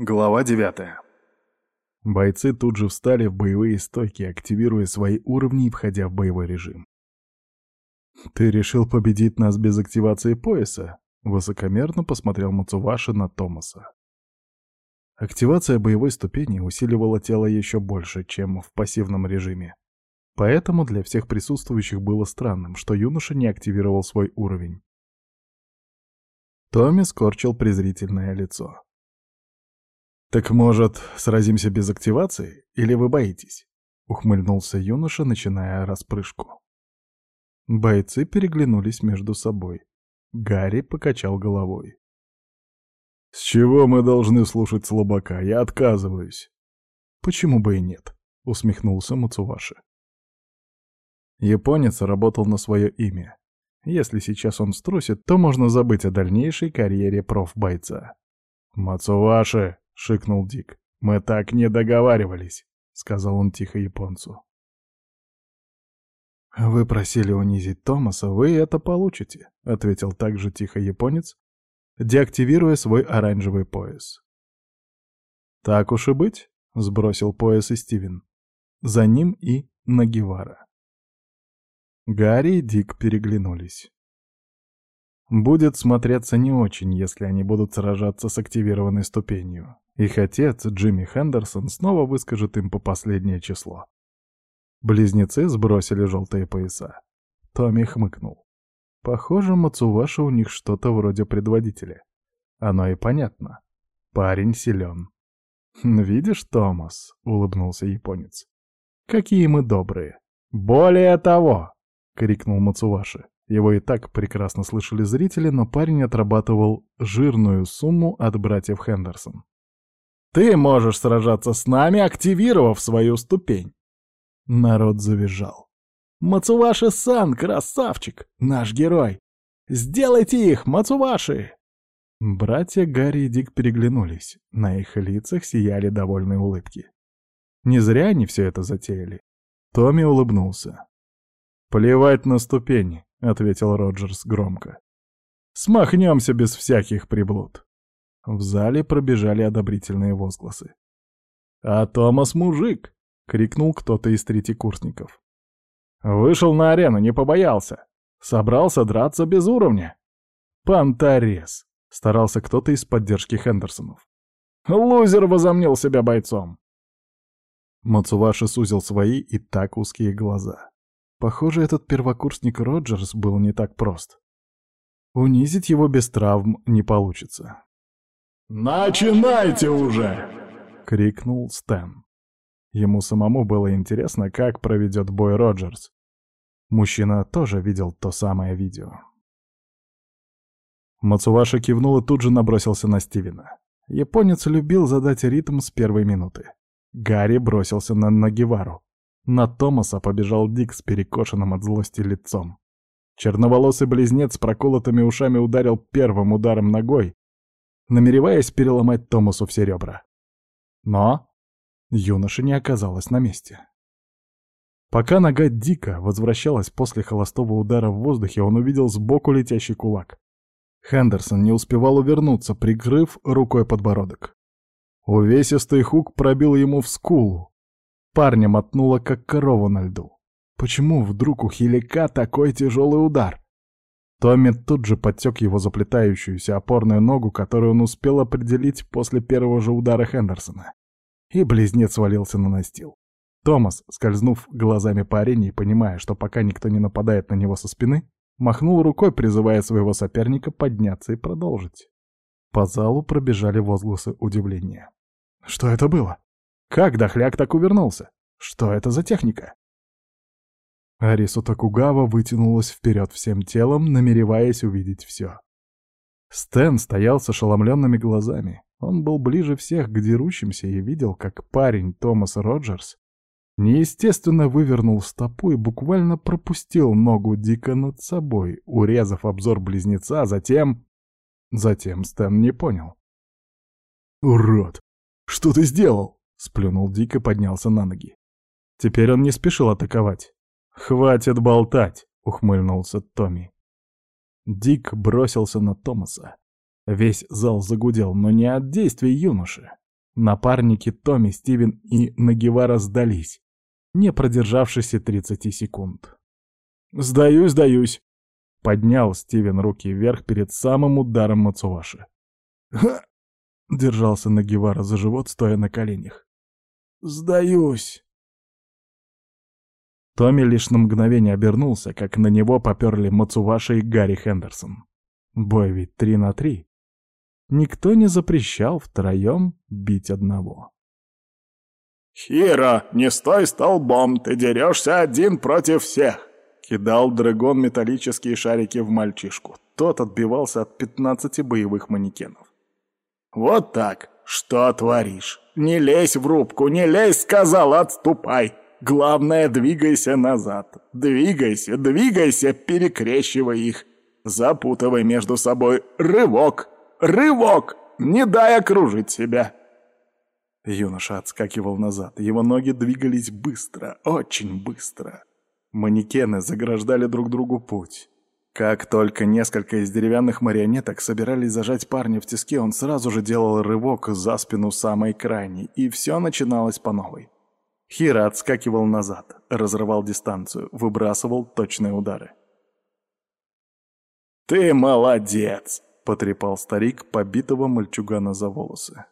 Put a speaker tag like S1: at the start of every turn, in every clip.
S1: Глава 9. Бойцы тут же встали в боевые стойки, активируя свои уровни и входя в боевой режим. «Ты решил победить нас без активации пояса?» — высокомерно посмотрел Мацуваши на Томаса. Активация боевой ступени усиливала тело еще больше, чем в пассивном режиме. Поэтому для всех присутствующих было странным, что юноша не активировал свой уровень. Томми скорчил презрительное лицо. «Так, может, сразимся без активации? Или вы боитесь?» — ухмыльнулся юноша, начиная распрыжку. Бойцы переглянулись между собой. Гарри покачал головой. «С чего мы должны слушать слабака? Я отказываюсь». «Почему бы и нет?» — усмехнулся Мацуваши. Японец работал на свое имя. Если сейчас он струсит, то можно забыть о дальнейшей карьере профбойца. «Мацуваши!» — шикнул Дик. «Мы так не договаривались», — сказал он тихо японцу. «Вы просили унизить Томаса, вы это получите», — ответил также тихо японец, деактивируя свой оранжевый пояс. «Так уж и быть», — сбросил пояс и Стивен. За ним и Нагивара. Гарри и Дик переглянулись. Будет смотреться не очень, если они будут сражаться с активированной ступенью. Их отец, Джимми Хендерсон, снова выскажет им по последнее число. Близнецы сбросили желтые пояса. Томми хмыкнул. Похоже, Мацуваши у них что-то вроде предводителя. Оно и понятно. Парень силен. «Видишь, Томас?» — улыбнулся японец. «Какие мы добрые!» «Более того!» — крикнул Мацуваши. Его и так прекрасно слышали зрители, но парень отрабатывал жирную сумму от братьев Хендерсон. «Ты можешь сражаться с нами, активировав свою ступень!» Народ завизжал. «Мацуваши-сан, красавчик! Наш герой! Сделайте их, Мацуваши!» Братья Гарри и Дик переглянулись. На их лицах сияли довольные улыбки. Не зря они все это затеяли. Томми улыбнулся. «Плевать на ступени», — ответил Роджерс громко. «Смахнемся без всяких приблуд». В зале пробежали одобрительные возгласы. «А Томас мужик!» — крикнул кто-то из третьекурсников. «Вышел на арену, не побоялся. Собрался драться без уровня». «Понторез!» — старался кто-то из поддержки Хендерсонов. «Лузер возомнил себя бойцом!» Мацуваши сузил свои и так узкие глаза. Похоже, этот первокурсник Роджерс был не так прост. Унизить его без травм не получится.
S2: «Начинайте уже!»
S1: — крикнул Стэн. Ему самому было интересно, как проведет бой Роджерс. Мужчина тоже видел то самое видео. Мацуваши кивнул и тут же набросился на Стивена. Японец любил задать ритм с первой минуты. Гарри бросился на Нагивару. На Томаса побежал Дик с перекошенным от злости лицом. Черноволосый близнец с проколотыми ушами ударил первым ударом ногой, намереваясь переломать Томасу все ребра. Но юноша не оказалась на месте. Пока нога Дика возвращалась после холостого удара в воздухе, он увидел сбоку летящий кулак. Хендерсон не успевал увернуться, прикрыв рукой подбородок. Увесистый хук пробил ему в скулу, Парня мотнуло, как корову на льду. Почему вдруг у Хилика такой тяжелый удар? Томми тут же подтек его заплетающуюся опорную ногу, которую он успел определить после первого же удара Хендерсона. И близнец свалился на настил. Томас, скользнув глазами по арене и понимая, что пока никто не нападает на него со спины, махнул рукой, призывая своего соперника подняться и продолжить. По залу пробежали возгласы удивления. «Что это было?» Как дохляк так увернулся? Что это за техника? Арису Такугава вытянулась вперед всем телом, намереваясь увидеть все. Стэн стоял с ошеломленными глазами. Он был ближе всех к дерущимся и видел, как парень Томас Роджерс неестественно вывернул стопу и буквально пропустил ногу Дика над собой, урезав обзор близнеца, а затем... Затем Стэн не понял. «Урод! Что ты сделал?» Сплюнул Дик и поднялся на ноги. Теперь он не спешил атаковать. «Хватит болтать!» — ухмыльнулся Томми. Дик бросился на Томаса. Весь зал загудел, но не от действий юноши. Напарники Томми, Стивен и Нагивара сдались, не продержавшись и 30 секунд. «Сдаюсь, сдаюсь!» — поднял Стивен руки вверх перед самым ударом Мацуваши. «Ха!» — держался Нагивара за живот, стоя на коленях. «Сдаюсь!» Томми лишь на мгновение обернулся, как на него поперли Мацуваши и Гарри Хендерсон. Бой ведь три на три. Никто не запрещал втроем бить одного.
S2: «Хиро, не стой столбом, ты дерешься один против всех!» Кидал драгон металлические шарики в мальчишку. Тот отбивался от пятнадцати боевых манекенов. «Вот так! Что творишь? Не лезь в рубку, не лезь, сказал, отступай! Главное, двигайся назад. Двигайся, двигайся, перекрещивай их. Запутывай между собой. Рывок! Рывок! Не дай окружить себя!»
S1: Юноша отскакивал назад. Его ноги двигались быстро, очень быстро. Манекены заграждали друг другу путь. Как только несколько из деревянных марионеток собирались зажать парня в тиски, он сразу же делал рывок за спину самой крайней, и все начиналось по новой. Хира отскакивал назад, разрывал дистанцию, выбрасывал точные удары.
S2: «Ты молодец!»
S1: — потрепал старик побитого мальчугана за волосы.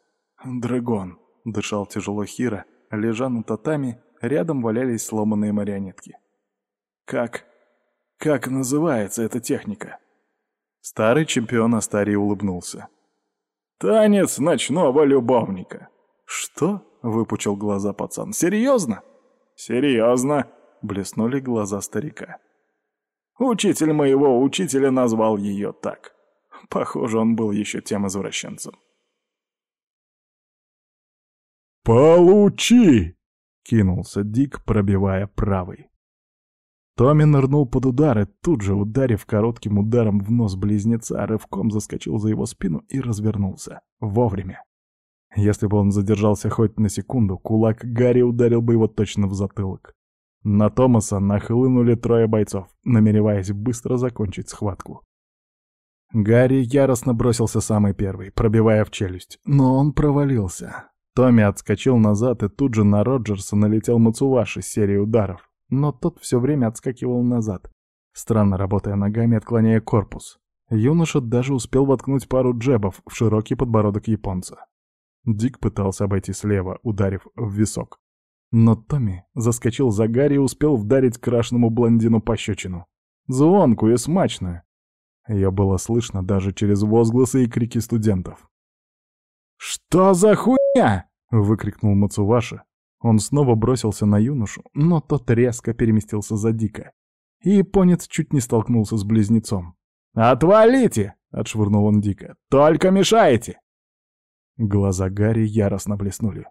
S1: «Драгон!» — дышал тяжело Хира, лежа на татами, рядом валялись сломанные марионетки. «Как... как называется эта техника?» Старый чемпион Астарии улыбнулся.
S2: «Танец ночного любовника».
S1: «Что?» Выпучил глаза пацан.
S2: «Серьезно?» «Серьезно», —
S1: блеснули глаза старика.
S2: «Учитель моего учителя назвал ее так. Похоже, он был еще тем извращенцем».
S1: «Получи!» — кинулся Дик, пробивая правый. Томми нырнул под удар и тут же, ударив коротким ударом в нос близнеца, рывком заскочил за его спину и развернулся. Вовремя. Если бы он задержался хоть на секунду, кулак Гарри ударил бы его точно в затылок. На Томаса нахлынули трое бойцов, намереваясь быстро закончить схватку. Гарри яростно бросился самый первый, пробивая в челюсть, но он провалился. Томми отскочил назад, и тут же на Роджерса налетел Мацуваши с серией ударов, но тот все время отскакивал назад, странно работая ногами, отклоняя корпус. Юноша даже успел воткнуть пару джебов в широкий подбородок японца. Дик пытался обойти слева, ударив в висок. Но Томми заскочил за Гарри и успел вдарить крашному блондину пощечину. Звонкую и смачную. Ее было слышно даже через возгласы и крики студентов. «Что за хуйня?» — выкрикнул Мацуваши. Он снова бросился на юношу, но тот резко переместился за Дика. И японец чуть не столкнулся с близнецом. «Отвалите!» — отшвырнул он Дика. «Только мешаете!» Глаза Гарри яростно блеснули.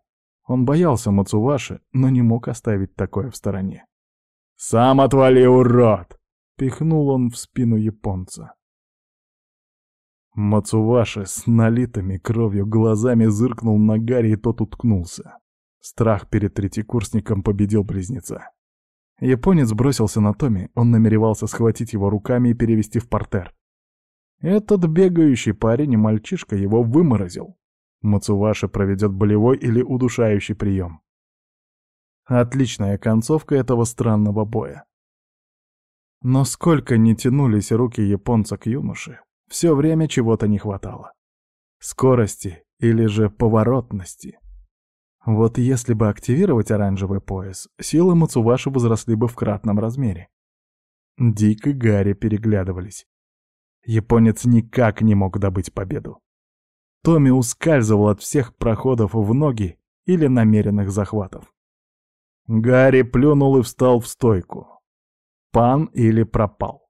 S1: Он боялся Мацуваши, но не мог оставить такое в стороне. «Сам отвали, урод!» — пихнул он в спину японца. Мацуваши с налитыми кровью глазами зыркнул на Гарри, и тот уткнулся. Страх перед третьекурсником победил близнеца. Японец бросился на Томи, он намеревался схватить его руками и перевести в портер. Этот бегающий парень и мальчишка его выморозил. Мацуваши проведет болевой или удушающий прием. Отличная концовка этого странного боя. Но сколько не тянулись руки японца к юноше, все время чего-то не хватало. Скорости или же поворотности. Вот если бы активировать оранжевый пояс, силы Мацуваши возросли бы в кратном размере. Дик и Гарри переглядывались. Японец никак не мог добыть победу. Томми ускальзывал от всех проходов в ноги или намеренных захватов. Гарри плюнул и встал в стойку. Пан или пропал.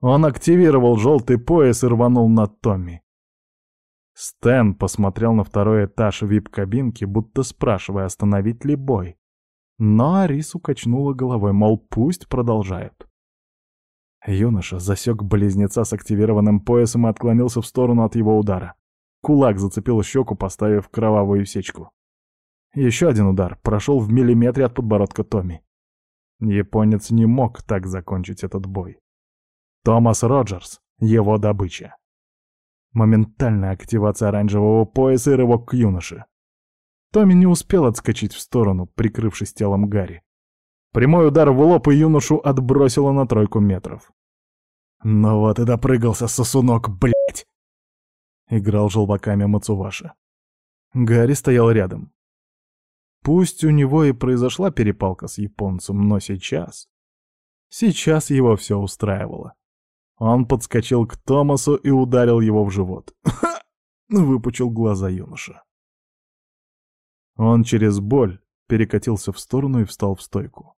S1: Он активировал желтый пояс и рванул на Томми. Стэн посмотрел на второй этаж вип-кабинки, будто спрашивая, остановить ли бой. Но Арису качнула головой, мол, пусть продолжают. Юноша засек близнеца с активированным поясом и отклонился в сторону от его удара. Кулак зацепил щеку, поставив кровавую сечку. Еще один удар прошел в миллиметре от подбородка Томми. Японец не мог так закончить этот бой. Томас Роджерс — его добыча. Моментальная активация оранжевого пояса и рывок к юноше. Томми не успел отскочить в сторону, прикрывшись телом Гарри. Прямой удар в лоб и юношу отбросило на тройку метров. «Ну вот и допрыгался, сосунок, блядь!» Играл желваками Мацуваша. Гарри стоял рядом. Пусть у него и произошла перепалка с японцем, но сейчас... Сейчас его все устраивало. Он подскочил к Томасу и ударил его в живот. «Ха!» — выпучил глаза юноша. Он через боль перекатился в сторону и встал в стойку.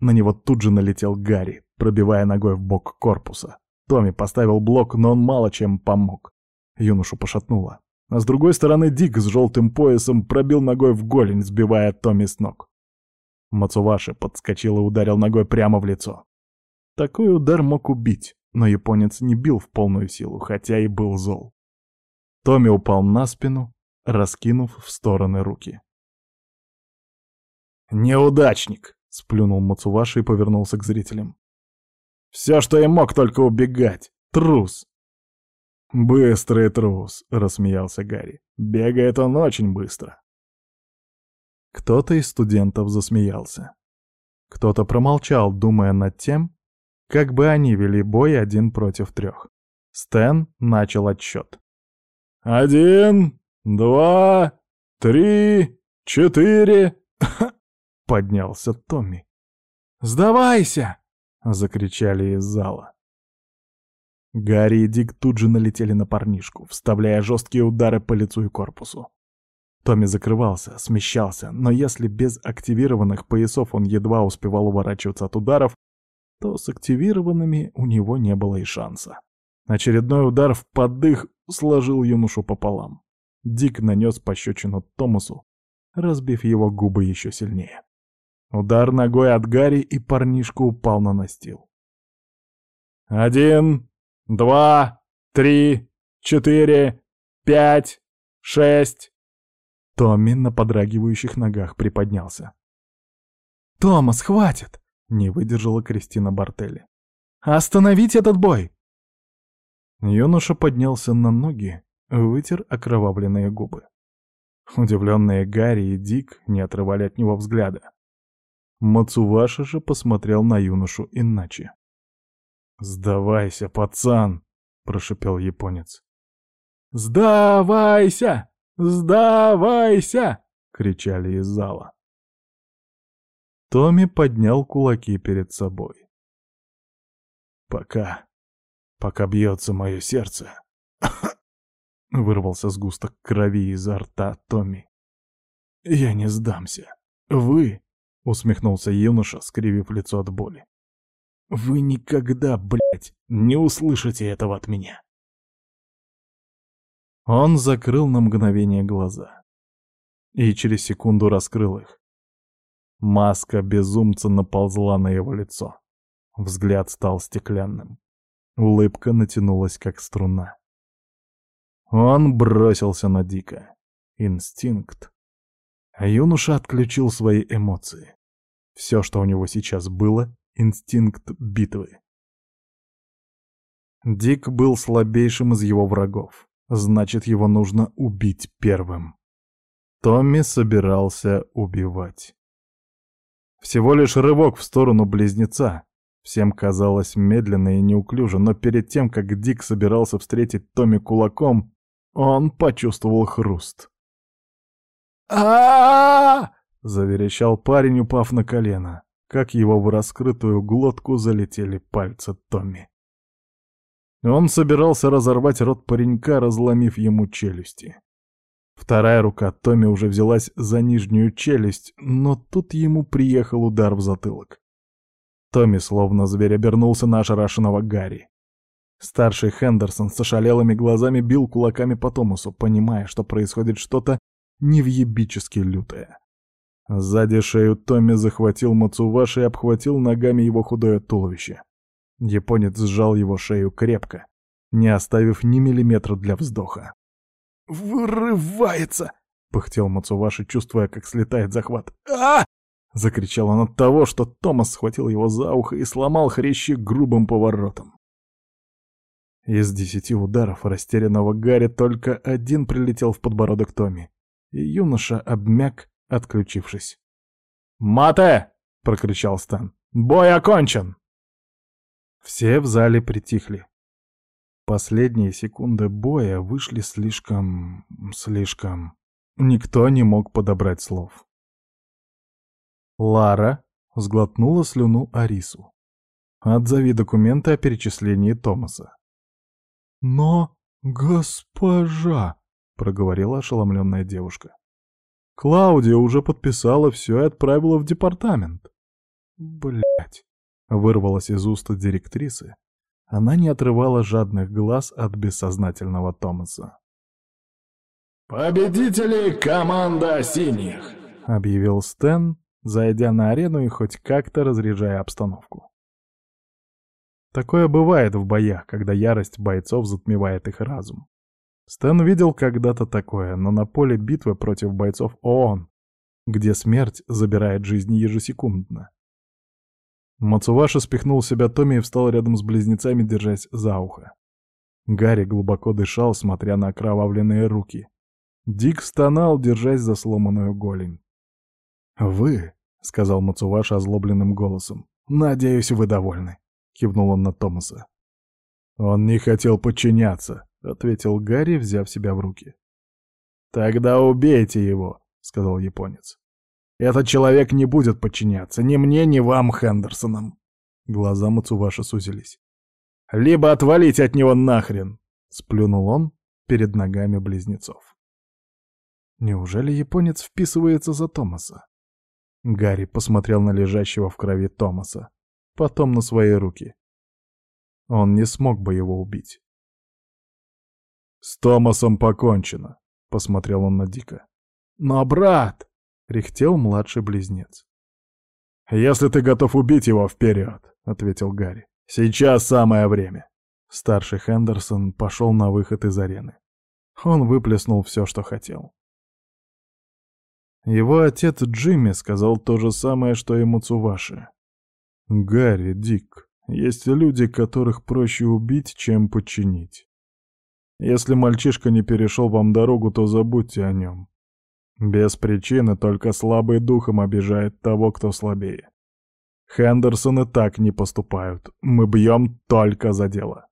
S1: На него тут же налетел Гарри, пробивая ногой в бок корпуса. Томми поставил блок, но он мало чем помог. Юношу пошатнуло. А с другой стороны Дик с желтым поясом пробил ногой в голень, сбивая Томми с ног. Мацуваши подскочил и ударил ногой прямо в лицо. Такой удар мог убить, но японец не бил в полную силу, хотя и был зол. Томми упал на спину, раскинув в стороны руки. «Неудачник!» — сплюнул Мацуваши и повернулся к зрителям. «Все, что я мог, только убегать! Трус!» «Быстрый трус!» — рассмеялся Гарри. «Бегает он очень быстро!» Кто-то из студентов засмеялся. Кто-то промолчал, думая над тем, как бы они вели бой один против трех. Стэн начал отсчет. «Один, два, три, четыре...» Поднялся Томми. «Сдавайся!» — закричали из зала. Гарри и Дик тут же налетели на парнишку, вставляя жесткие удары по лицу и корпусу. Томми закрывался, смещался, но если без активированных поясов он едва успевал уворачиваться от ударов, то с активированными у него не было и шанса. Очередной удар в поддых сложил юношу пополам. Дик нанес пощечину Томасу, разбив его губы еще сильнее. Удар ногой от Гарри, и парнишка упал на настил. «Один, два, три, четыре, пять, шесть...» Томми на подрагивающих ногах приподнялся. «Томас, хватит!» — не выдержала Кристина Бартелли. «Остановить этот бой!» Юноша поднялся на ноги, вытер окровавленные губы. Удивленные Гарри и Дик не отрывали от него взгляда. Мацуваши же посмотрел на юношу иначе. «Сдавайся, пацан!» — прошипел японец. «Сдавайся! Сдавайся!» — кричали из зала. Томми поднял кулаки перед собой. «Пока, пока бьется мое сердце», — вырвался сгусток крови изо рта Томми. «Я не сдамся. Вы...» — усмехнулся юноша, скривив лицо от боли. «Вы никогда, блядь, не услышите этого от меня!» Он закрыл на мгновение глаза и через секунду раскрыл их. Маска безумца наползла на его лицо. Взгляд стал стеклянным. Улыбка натянулась, как струна. Он бросился на Дика. Инстинкт. А юноша отключил свои эмоции. Все, что у него сейчас было — инстинкт битвы. Дик был слабейшим из его врагов. Значит, его нужно убить первым. Томми собирался убивать. Всего лишь рывок в сторону близнеца. Всем казалось медленно и неуклюже, но перед тем, как Дик собирался встретить Томми кулаком, он почувствовал хруст. а заверещал парень, упав на колено, как его в раскрытую глотку залетели пальцы Томми. Он собирался разорвать рот паренька, разломив ему челюсти. Вторая рука Томми уже взялась за нижнюю челюсть, но тут ему приехал удар в затылок. Томми словно зверь обернулся на ошарашенного Гарри. Старший Хендерсон с ошалелыми глазами бил кулаками по Томасу, понимая, что происходит что-то невъебически лютое. Сзади шею Томми захватил Мацуваши и обхватил ногами его худое туловище. Японец сжал его шею крепко, не оставив ни миллиметра для вздоха. «Вырывается!» — пыхтел Мацуваши, чувствуя, как слетает захват. а закричал он от того, что Томас схватил его за ухо и сломал хрящи грубым поворотом. Из десяти ударов растерянного Гарри только один прилетел в подбородок Томми. и юноша обмяк, отключившись. «Мате!» — прокричал Стэн. «Бой окончен!» Все в зале притихли. Последние секунды боя вышли слишком... слишком... Никто не мог подобрать слов. Лара сглотнула слюну Арису. «Отзови документы о перечислении Томаса». «Но, госпожа...» — проговорила ошеломленная девушка. «Клаудия уже подписала все и отправила в департамент». Блять, вырвалась из уст директрисы. Она не отрывала жадных глаз от бессознательного Томаса.
S2: «Победители команда синих!»
S1: — объявил Стэн, зайдя на арену и хоть как-то разряжая обстановку. Такое бывает в боях, когда ярость бойцов затмевает их разум. Стэн видел когда-то такое, но на поле битвы против бойцов ООН, где смерть забирает жизни ежесекундно. Мацуваши спихнул себя Томми и встал рядом с близнецами, держась за ухо. Гарри глубоко дышал, смотря на окровавленные руки. Дик стонал, держась за сломанную голень. «Вы», — сказал Мацуваши озлобленным голосом, — «надеюсь, вы довольны», — кивнул он на Томаса. «Он не хотел подчиняться», — ответил Гарри, взяв себя в руки. «Тогда убейте его», — сказал японец. «Этот человек не будет подчиняться ни мне, ни вам, Хендерсонам». Глаза Мацуваши сузились. «Либо отвалить от него нахрен!» — сплюнул он перед ногами близнецов. Неужели японец вписывается за Томаса? Гарри посмотрел на лежащего в крови Томаса, потом на свои руки. Он не смог бы его убить. «С Томасом покончено», — посмотрел он на Дика. «Но, брат!» — рехтел младший близнец. «Если ты готов убить его, вперед!» — ответил Гарри. «Сейчас самое время!» Старший Хендерсон пошел на выход из арены. Он выплеснул все, что хотел. Его отец Джимми сказал то же самое, что и Муцуваши. «Гарри, Дик, есть люди, которых проще убить, чем подчинить. Если мальчишка не перешел вам дорогу, то забудьте о нем. Без причины только слабый духом обижает того, кто слабее. Хендерсоны так не поступают. Мы бьем только за дело».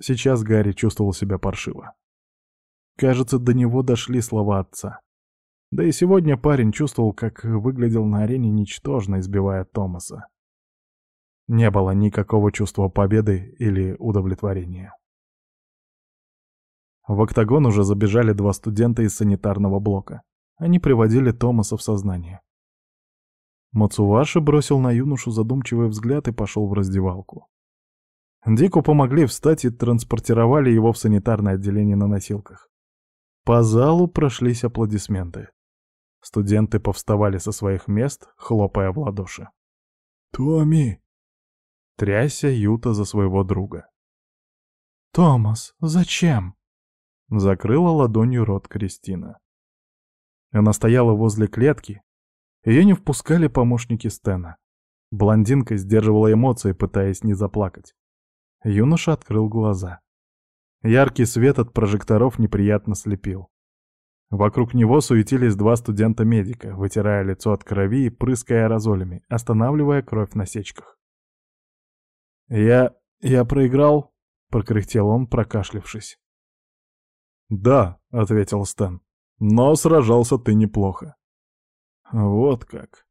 S1: Сейчас Гарри чувствовал себя паршиво. Кажется, до него дошли слова отца. Да и сегодня парень чувствовал, как выглядел на арене ничтожно, избивая Томаса. Не было никакого чувства победы или удовлетворения. В октагон уже забежали два студента из санитарного блока. Они приводили Томаса в сознание. Мацуваши бросил на юношу задумчивый взгляд и пошел в раздевалку. Дику помогли встать и транспортировали его в санитарное отделение на носилках. По залу прошлись аплодисменты. Студенты повставали со своих мест, хлопая в ладоши. «Томми!» — тряся Юта за своего друга. «Томас, зачем?» — закрыла ладонью рот Кристина. Она стояла возле клетки. Ее не впускали помощники Стена. Блондинка сдерживала эмоции, пытаясь не заплакать. Юноша открыл глаза. Яркий свет от прожекторов неприятно слепил. Вокруг него суетились два студента-медика, вытирая лицо от крови и прыская аэрозолями, останавливая кровь на сечках. «Я... я проиграл?» — прокряхтел он, прокашлявшись. «Да», — ответил Стэн, — «но сражался ты неплохо». «Вот как».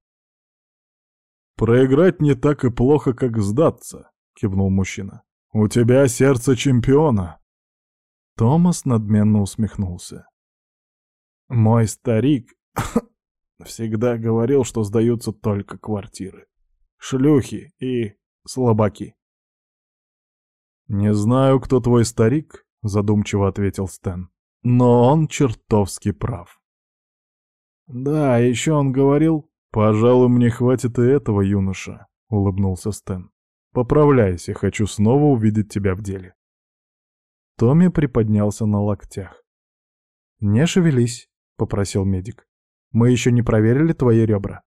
S1: «Проиграть не так и плохо, как сдаться», — кивнул мужчина. «У тебя сердце чемпиона». Томас надменно усмехнулся. Мой старик всегда говорил, что сдаются только квартиры. Шлюхи и слабаки. «Не знаю, кто твой старик», — задумчиво ответил Стэн. «Но он чертовски прав». «Да, еще он говорил...» «Пожалуй, мне хватит и этого, юноша», — улыбнулся Стэн. «Поправляйся, хочу снова увидеть тебя в деле». Томми приподнялся на локтях. «Не шевелись», — попросил медик. «Мы еще не проверили твои ребра».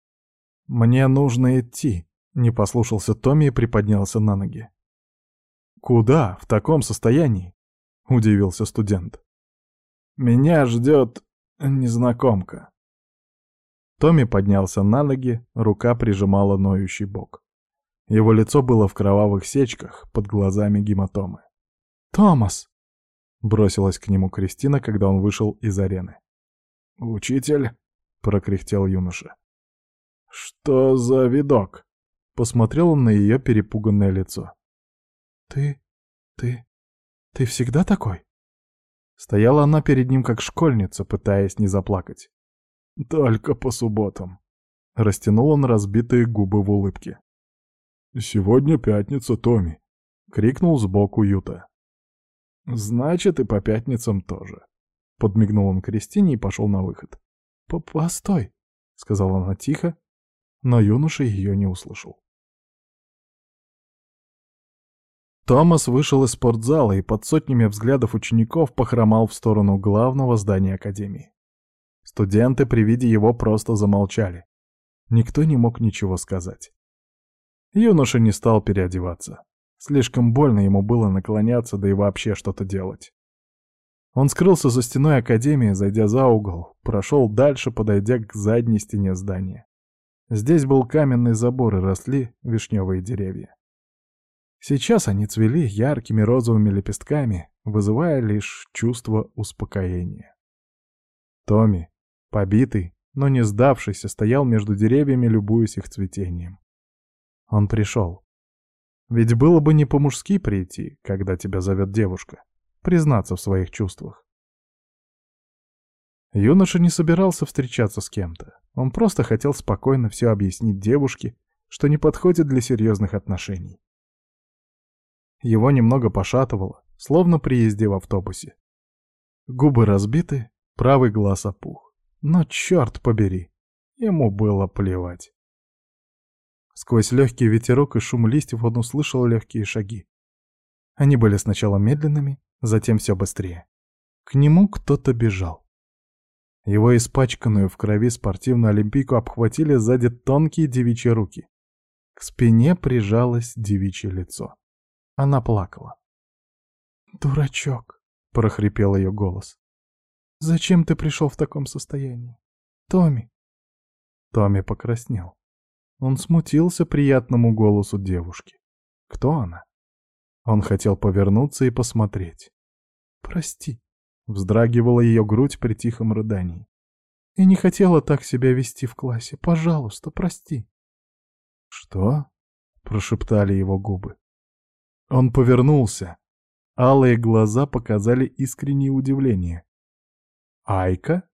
S1: «Мне нужно идти», — не послушался Томми и приподнялся на ноги. «Куда? В таком состоянии?» — удивился студент. «Меня ждет незнакомка». Томми поднялся на ноги, рука прижимала ноющий бок. Его лицо было в кровавых сечках, под глазами гематомы. «Томас!» — бросилась к нему Кристина, когда он вышел из арены. «Учитель?» — прокряхтел юноша. «Что за видок?» — посмотрел он на ее перепуганное лицо. «Ты... ты... ты всегда такой?» Стояла она перед ним как школьница, пытаясь не заплакать. «Только по субботам», — растянул он разбитые губы в улыбке. «Сегодня пятница, Томми!» — крикнул сбоку Юта. «Значит, и по пятницам тоже», — подмигнул он Кристине и пошел на выход. «Постой», — сказала она тихо, но юноша ее не услышал. Томас вышел из спортзала и под сотнями взглядов учеников похромал в сторону главного здания Академии. Студенты при виде его просто замолчали. Никто не мог ничего сказать. Юноша не стал переодеваться. Слишком больно ему было наклоняться, да и вообще что-то делать. Он скрылся за стеной Академии, зайдя за угол, прошел дальше, подойдя к задней стене здания. Здесь был каменный забор и росли вишневые деревья. Сейчас они цвели яркими розовыми лепестками, вызывая лишь чувство успокоения. Томми, побитый, но не сдавшийся, стоял между деревьями, любуясь их цветением. Он пришел. Ведь было бы не по-мужски прийти, когда тебя зовет девушка, признаться в своих чувствах. Юноша не собирался встречаться с кем-то. Он просто хотел спокойно все объяснить девушке, что не подходит для серьезных отношений. Его немного пошатывало, словно при езде в автобусе. Губы разбиты, правый глаз опух. Но черт побери, ему было плевать. Сквозь легкий ветерок и шум листьев он услышал легкие шаги. Они были сначала медленными, затем все быстрее. К нему кто-то бежал. Его испачканную в крови спортивную олимпийку обхватили сзади тонкие девичьи руки. К спине прижалось девичье лицо. Она плакала. «Дурачок», — прохрипел ее голос. «Зачем ты пришел в таком состоянии? Томми?» Томми покраснел. Он смутился приятному голосу девушки. Кто она? Он хотел повернуться и посмотреть. «Прости», — вздрагивала ее грудь при тихом рыдании. «Я не хотела так себя вести в классе. Пожалуйста, прости». «Что?» — прошептали его губы. Он повернулся. Алые глаза показали искреннее удивление. «Айка?»